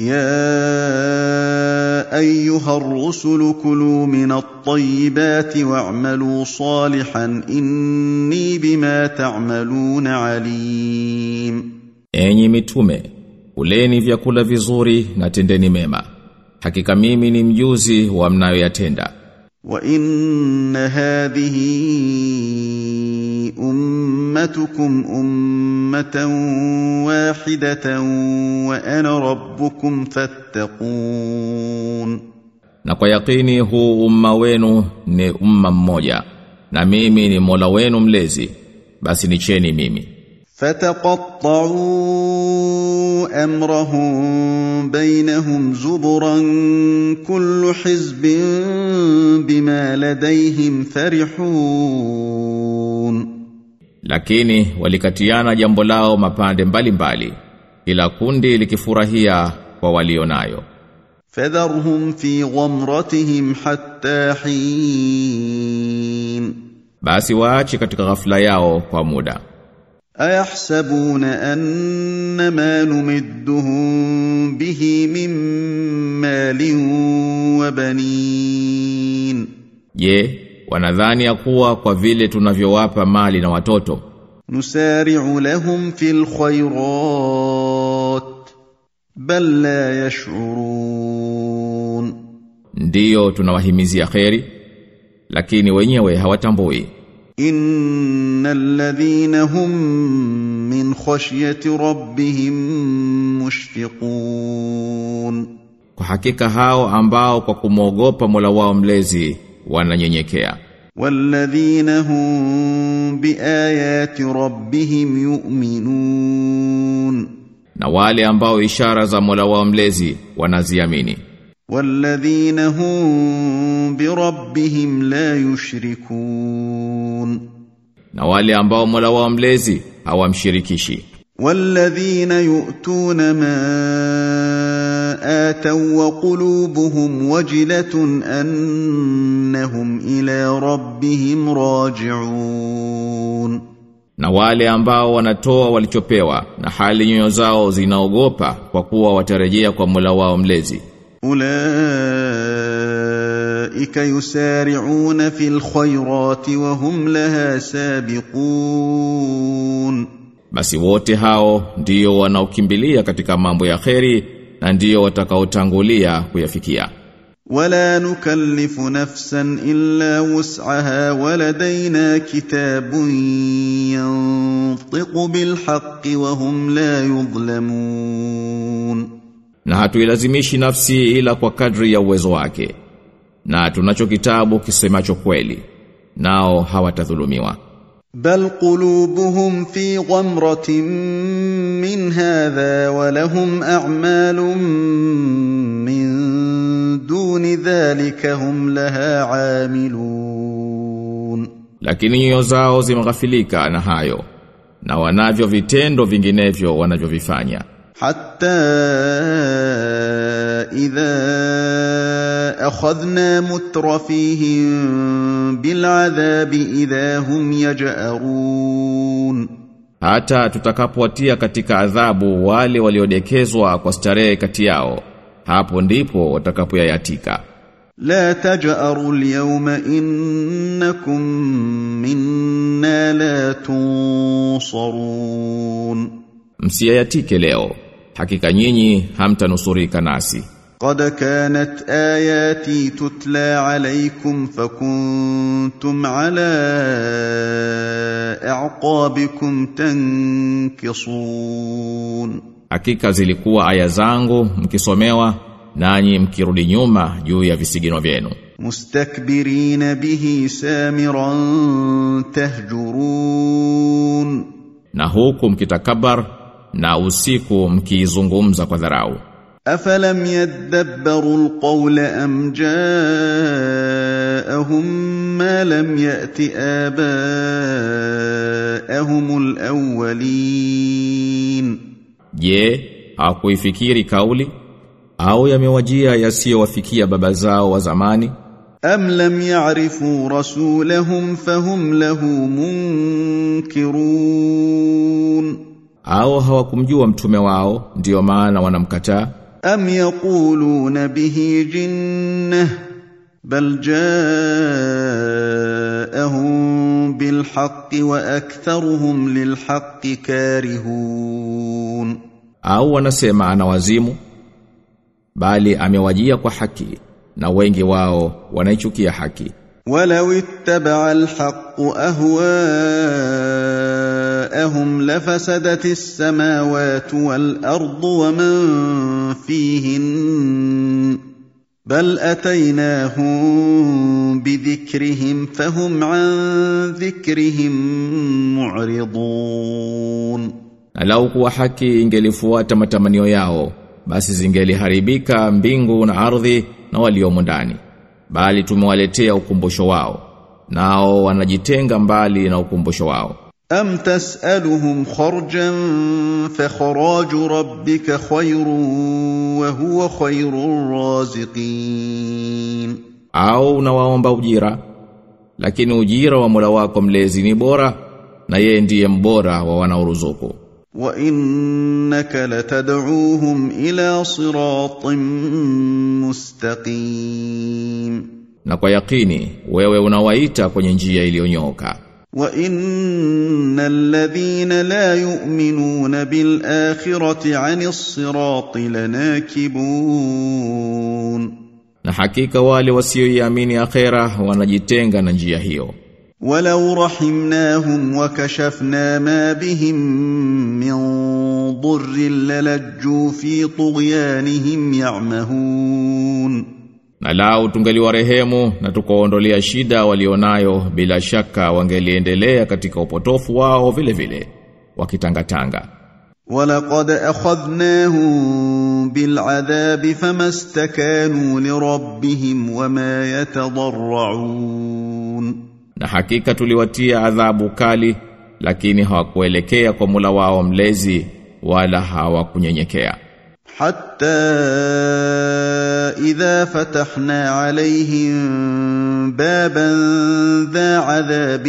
يا ايها الرسل كلوا من الطيبات واعملوا صالحا اني بما تعملون عليم Enyi mitume, kuleni vyakula vizuri na tendeni mema. Hakika mimi ni mjuzi wa mnayoyatenda. وان هذه امتكم امه واحدة وأنا ربكم فاتقون Na kwa yakini huu umma wenu ni umma mmoja, na mimi ni Mola wenu mlezi, basi nicheni mimi. فتقطعوا امرهم بينهم زبرا كل حزب بما لديهم فرحون Lakini walikatiana jambo lao mapande mbalimbali, ila kundi likifurahia kwa walionayo. فذرهم في غمرتهم حتى حين Basi waache katika ghafla yao kwa muda. ايحسبون ان ما نمدهم به من مال وبنين Je, wanadhani ya kuwa kwa vile tunavyowapa mali na watoto nusari'u lahum fil khayrat bal la yash'urun. Ndiyo tunawahimizia kheri lakini wenyewe hawatambui. Innal ladhina hum min khashyati rabbihim mushfiqun. Kwa hakika hao ambao kwa kumwogopa Mola wao mlezi wananyenyekea. Walladhina hum biayati rabbihim yu'minun. Na wale ambao ishara za Mola wao mlezi wanaziamini. Walladhina hum bi rabbihim la yushrikun. Na wale ambao Mola wao mlezi hawamshirikishi. Walladhina yu'tuna ma آتوا وقلوبهم وجلة أنهم إلى ربهم راجعون na wale ambao wanatoa walichopewa na hali nyoyo zao zinaogopa kwa kuwa watarejea kwa Mola wao mlezi أولئك يسارعون في الخيرات وهم لها سابقون basi wote hao ndio wanaokimbilia katika mambo ya kheri na ndio watakaotangulia kuyafikia. Wala nukallifu nafsan illa wus'aha waladaina kitabun yantiqu bilhaqqi wa hum la yudhlamun na hatuilazimishi nafsi ila kwa kadri ya uwezo wake na tunacho kitabu kisemacho kweli nao hawatadhulumiwa. بل قلوبهم في غمرة من هذا ولهم أعمال من دون ذلك هم لها عاملون lakini nyoyo zao zimeghafilika na hayo na wanavyo vitendo vinginevyo wanavyovifanya حتى إذا أخذنا مترفيهم بالعذاب إذا هم يجأرون hata tutakapowatia katika adhabu wale waliodekezwa kwa starehe kati yao hapo ndipo watakapoyayatika لا تجأروا اليوم إنكم منا لا تنصرون msiyayatike leo hakika nyinyi hamtanusurika nasi قد كانت آياتي تتلى عليكم فكنتم على أعقابكم تنكصون hakika zilikuwa aya zangu mkisomewa nanyi mkirudi nyuma juu ya visigino vyenu مستكبرين به سامرا تهجرون na huku mkitakabar na usiku mkiizungumza kwa dharau أفلم يدبروا القول أم جاءهم ما لم يأت آباءهم الأولين je hawakuifikiri kauli au yamewajia yasiyowafikia baba zao wa zamani أم لم يعرفوا رسولهم فهم له منكرون au hawakumjua mtume wao ndio maana wanamkataa? Am yaquluna bihi jinna bal jaahum bil haqqi wa aktharuhum lil haqqi karihun. Au wanasema ana wazimu? Bali amewajia kwa haki na wengi wao wanaichukia haki. Walau ittaba al haqqu ahwaa اهواءهم لفسدت السماوات والارض ومن فيهن بل اتيناهم بذكرهم فهم عن ذكرهم معرضون Na lau kuwa haki ingelifuata matamanio yao, basi zingeliharibika mbingu na ardhi na waliomo ndani. Bali tumewaletea ukumbusho wao, nao wanajitenga mbali na ukumbusho wao. أم تسألهم خرجا فخراج ربك خير وهو خير الرازقين Au unawaomba ujira, lakini ujira wa Mola wako mlezi ni bora na yeye ndiye mbora wa wanaoruzuku. وإنك لتدعوهم إلى صراط مستقيم Na kwa yakini wewe unawaita kwenye njia iliyonyoka. وان الذين لا يؤمنون بالاخره عن الصراط لناكبون نحقيقه والي وسيؤمن اخره ونجتنغ عن الجيه هيو ولو رحمناهم وكشفنا ما بهم من ضر للجوا في طغيانهم يعمهون Na lao tungaliwa rehemu na tukaondolea shida walionayo bila shaka wangeliendelea katika upotofu wao vile vile wakitangatanga. Walaqad bil bil'adhabi famastakanu lirabbihim wama yatadarra'un. Na hakika tuliwatia adhabu kali lakini hawakuelekea kwa Mola wao mlezi wala hawakunyenyekea. حتى إذا فتحنا عليهم بابا ذا عذاب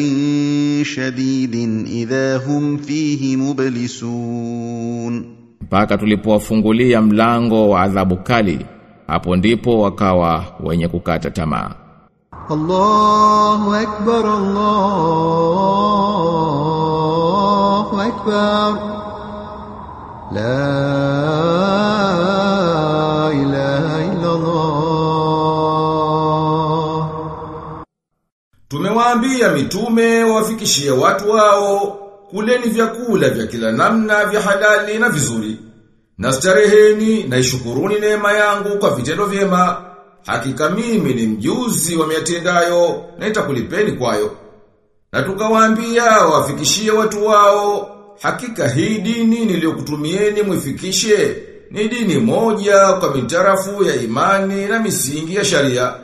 شديد إذا هم فيه مبلسون Mpaka tulipowafungulia mlango wa adhabu kali hapo ndipo wakawa wenye kukata tamaa. الله أكبر الله أكبر la ilaha illa Allah Tumewaambia mitume wafikishie watu wao kuleni vyakula vya kila namna vya halali na vizuri. Na stareheni na ishukuruni neema yangu kwa vitendo vyema. Hakika mimi ni mjuzi wa miatendayo na itakulipeni kwayo. Na tukawaambia wafikishie watu wao hakika hii dini niliyokutumieni mwifikishe ni dini moja kwa mitarafu ya imani na misingi ya sharia.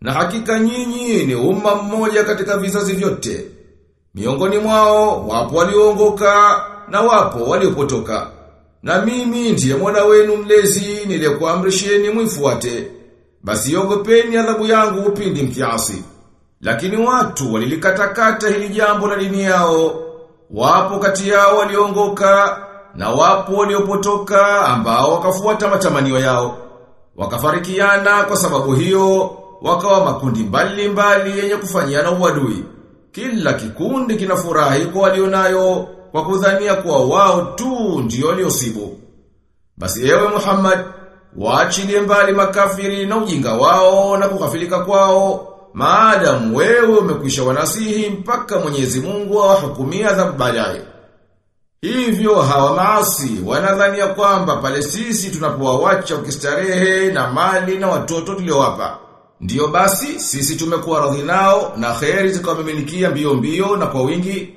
Na hakika nyinyi ni umma mmoja katika vizazi vyote. Miongoni mwao wapo walioongoka na wapo waliopotoka. Na mimi ndiye mwana wenu mlezi niliyekuamrisheni mwifuate. Basi ogopeni adhabu yangu upindi mkiasi. Lakini watu walilikatakata hili jambo la dini yao. Wapo kati yao waliongoka na wapo waliopotoka ambao wakafuata matamanio yao. Wakafarikiana kwa sababu hiyo wakawa makundi mbali mbali yenye kufanyiana uadui. Kila kikundi kinafurahi kwa walionayo kwa kudhania kuwa wao tu ndio waliosibu. Basi ewe Muhammad, waachilie mbali makafiri na ujinga wao na kukafilika kwao, maadamu wewe umekwisha wanasihi mpaka Mwenyezi Mungu awahukumia adhabu baadaye. Hivyo hawa maasi wanadhania kwamba pale sisi tunapowawacha ukistarehe na mali na watoto tuliowapa. Ndiyo basi sisi tumekuwa radhi nao na kheri zikawamiminikia mbio mbio na kwa wingi.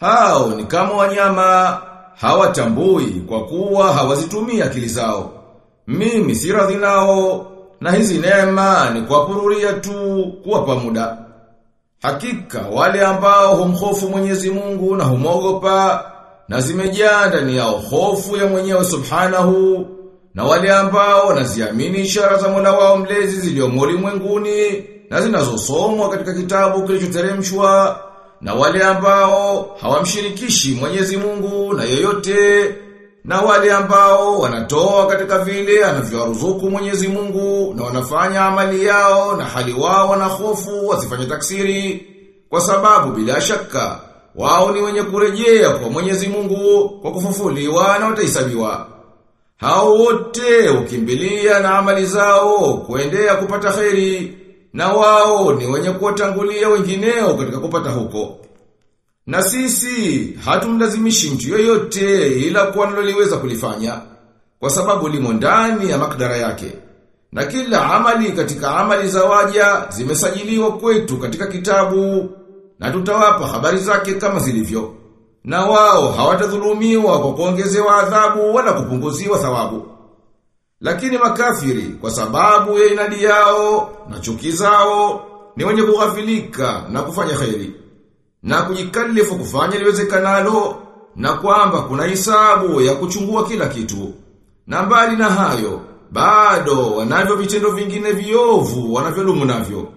Hao ni kama wanyama hawatambui kwa kuwa hawazitumia akili zao. Mimi si radhi nao na hizi neema ni kuwapururia tu kuwapa muda. Hakika wale ambao humhofu Mwenyezi Mungu na humogopa na zimejaa ndani yao hofu ya mwenyewe subhanahu na wale ambao wanaziamini ishara za Mola wao mlezi ziliomo ulimwenguni na zinazosomwa katika kitabu kilichoteremshwa na wale ambao hawamshirikishi Mwenyezi Mungu na yoyote na wale ambao wanatoa katika vile anavyowaruzuku Mwenyezi Mungu na wanafanya amali yao na hali wao wana hofu wasifanye taksiri kwa sababu bila shaka wao ni wenye kurejea kwa Mwenyezi Mungu kwa kufufuliwa na watahesabiwa. Hao wote ukimbilia na amali zao kuendea kupata kheri na wao ni wenye kuwatangulia wengineo katika kupata huko. Na sisi hatumlazimishi mtu yoyote ila kwa analoliweza kulifanya kwa sababu limo ndani ya makdara yake. Na kila amali katika amali za waja zimesajiliwa kwetu katika kitabu na tutawapa habari zake kama zilivyo. Na wao hawatadhulumiwa kwa kuongezewa adhabu wala kupunguziwa thawabu. Lakini makafiri kwa sababu ya inadi yao na chuki zao ni wenye kughafilika na kufanya khairi na kujikalifu kufanya liwezekanalo na kwamba kuna hisabu ya kuchungua kila kitu. Na mbali na hayo, bado wanavyo vitendo vingine viovu wanavyolumu navyo.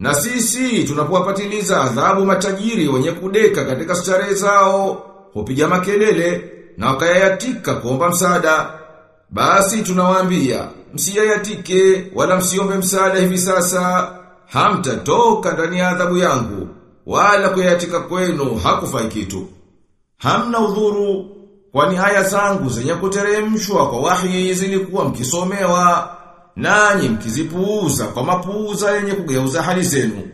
Na sisi tunapowapatiliza adhabu matajiri wenye kudeka katika starehe zao, hupiga makelele na wakayayatika kuomba msaada. Basi tunawaambia, msiyayatike wala msiombe msaada hivi sasa, hamtatoka ndani ya adhabu yangu wala kuyatika kwenu hakufai kitu. Hamna udhuru, kwani haya zangu zenye kuteremshwa kwa wahi zilikuwa mkisomewa, nanyi mkizipuuza kwa mapuuza yenye kugeuza hali zenu,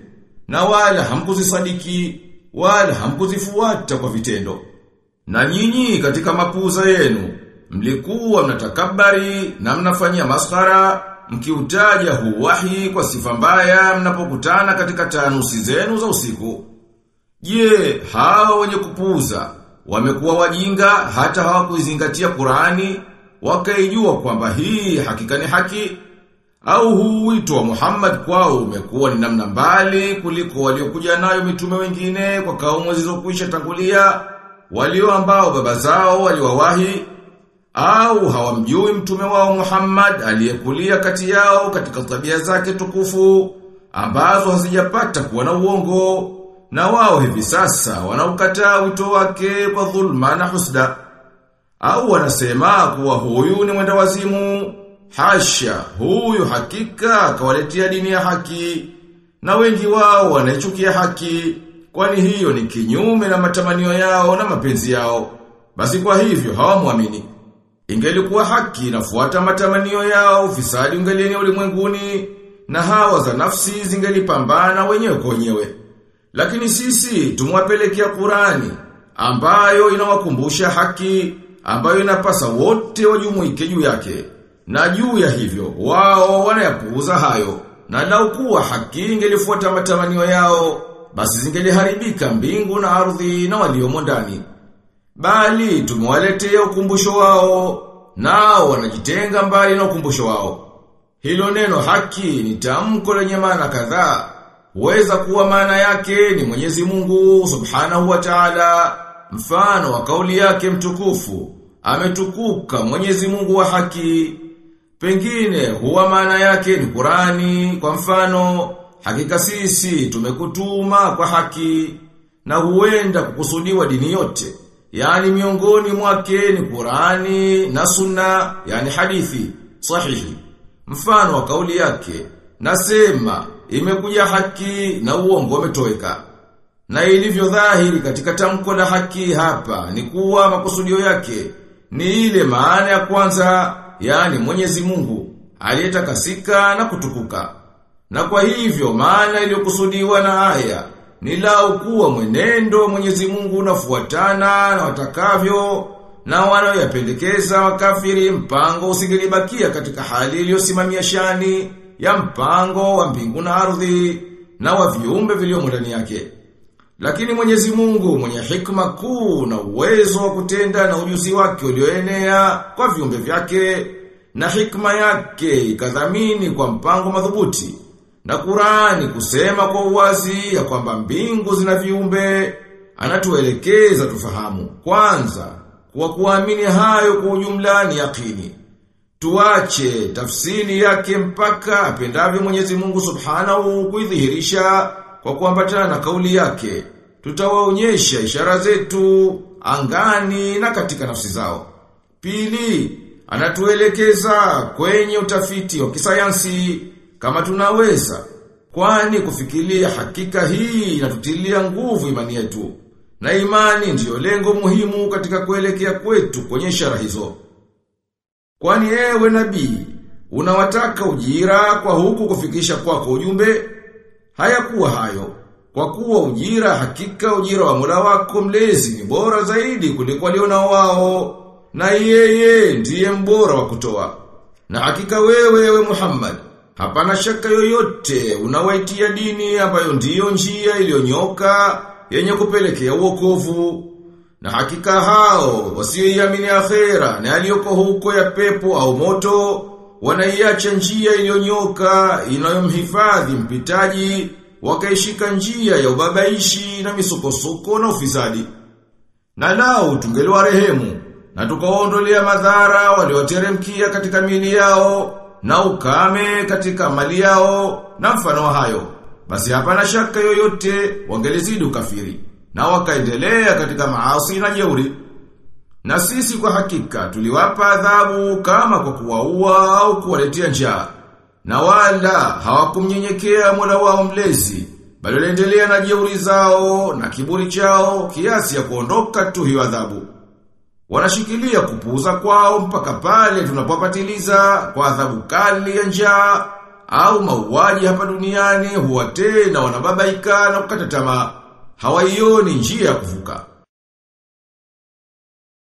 na wala hamkuzisadiki, wala hamkuzifuata kwa vitendo. Na nyinyi katika mapuuza yenu, mlikuwa mnatakabari na mnafanyia maskara, mkiutaja huu wahi kwa sifa mbaya mnapokutana katika tanusi zenu za usiku. Je, hao wenye kupuuza wamekuwa wajinga hata hawakuizingatia Qur'ani wakaijua kwamba hii hakika ni haki au huu wito wa Muhammad kwao umekuwa ni namna mbali kuliko waliokuja nayo mitume wengine kwa kaumu zilizokuisha tangulia walio ambao baba zao waliwawahi au hawamjui mtume wao Muhammad aliyekulia kati yao katika tabia zake tukufu ambazo hazijapata kuwa na uongo na wao hivi sasa wanaukataa wito wake kwa dhulma na husda. Au wanasema kuwa huyu ni mwenda wazimu hasha huyu hakika akawaletea dini ya haki na wengi wao wanaichukia haki kwani hiyo ni kinyume na matamanio yao na mapenzi yao. Basi kwa hivyo hawamwamini Ingelikuwa haki nafuata matamanio yao, ufisadi ungelienea ulimwenguni, na hawa za nafsi zingelipambana wenyewe kwa wenyewe. Lakini sisi tumwapelekea Qurani ambayo inawakumbusha haki, ambayo inapasa wote wajumuike juu yake. Na juu ya hivyo, wao wanayapuuza hayo. Na lau kuwa haki ingelifuata matamanio yao, basi zingeliharibika mbingu na ardhi na waliomo ndani bali tumewaletea ukumbusho wao nao wanajitenga mbali na ukumbusho wao. Hilo neno haki ni tamko lenye maana kadhaa. Weza kuwa maana yake ni Mwenyezi Mungu Subhanahu wa Ta'ala. Mfano wa kauli yake mtukufu ametukuka Mwenyezi Mungu wa haki. Pengine huwa maana yake ni Qurani kwa mfano hakika sisi tumekutuma kwa haki na huenda kukusudiwa dini yote yani miongoni mwake ni Qurani na Sunna yani hadithi sahihi. Mfano wa kauli yake nasema imekuja haki na uongo umetoweka. Na ilivyo dhahiri katika tamko la haki hapa ni kuwa makusudio yake ni ile maana ya kwanza yani Mwenyezi Mungu aliyetakasika na kutukuka. Na kwa hivyo maana iliyokusudiwa na aya ni lau kuwa mwenendo Mwenyezi Mungu unafuatana na watakavyo na wanaoyapendekeza wakafiri mpango usingelibakia katika hali iliyosimamia shani ya mpango wa mbingu na ardhi na wa viumbe vilivyomo ndani yake. Lakini Mwenyezi Mungu mwenye hikma kuu na uwezo wa kutenda na ujuzi wake ulioenea kwa viumbe vyake na hikma yake ikadhamini kwa mpango madhubuti na Qurani kusema kwa uwazi ya kwamba mbingu zina viumbe, anatuelekeza tufahamu. Kwanza, kwa kuamini hayo kwa ujumla ni yakini. Tuache tafsiri yake mpaka apendavyo Mwenyezi Mungu Subhanahu kuidhihirisha kwa kuambatana na kauli yake. Tutawaonyesha ishara zetu angani na katika nafsi zao. Pili, anatuelekeza kwenye utafiti wa kisayansi kama tunaweza. Kwani kufikiria hakika hii inatutilia nguvu imani yetu. Na imani ndiyo lengo muhimu katika kuelekea kwetu kwenye ishara hizo. Kwani ewe nabii, unawataka ujira kwa huku kufikisha kwako ujumbe? Hayakuwa hayo. Kwa kuwa ujira hakika ujira wa Mola wako mlezi ni bora zaidi kuliko walionao wao na yeye ndiye mbora wa kutoa. Na hakika wewe ewe Muhammad hapana shaka yoyote unawaitia dini ambayo ndiyo njia iliyonyoka yenye kupelekea uokovu. Na hakika hao wasioiamini akhera na aliyoko huko ya pepo au moto wanaiacha njia iliyonyoka inayomhifadhi mpitaji wakaishika njia ya ubabaishi na misukosuko na ufisadi. Na lao tungeliwa rehemu na tukaondolea madhara walioteremkia katika mili yao na ukame katika mali yao na mfano wa hayo. Basi hapana shaka yoyote wangelizidi ukafiri na wakaendelea katika maasi na jeuri. Na sisi kwa hakika tuliwapa adhabu kama kwa kuwaua au kuwaletea njaa. Na wala hawakumnyenyekea Mola wao mlezi, bali waliendelea na jeuri zao na kiburi chao kiasi ya kuondoka tu hiyo adhabu. Wanashikilia kupuuza kwao mpaka pale tunapopatiliza kwa adhabu kali ya njaa au mauaji hapa duniani huwa tena wanababaika na kukata tamaa. Hawaioni njia ya kuvuka.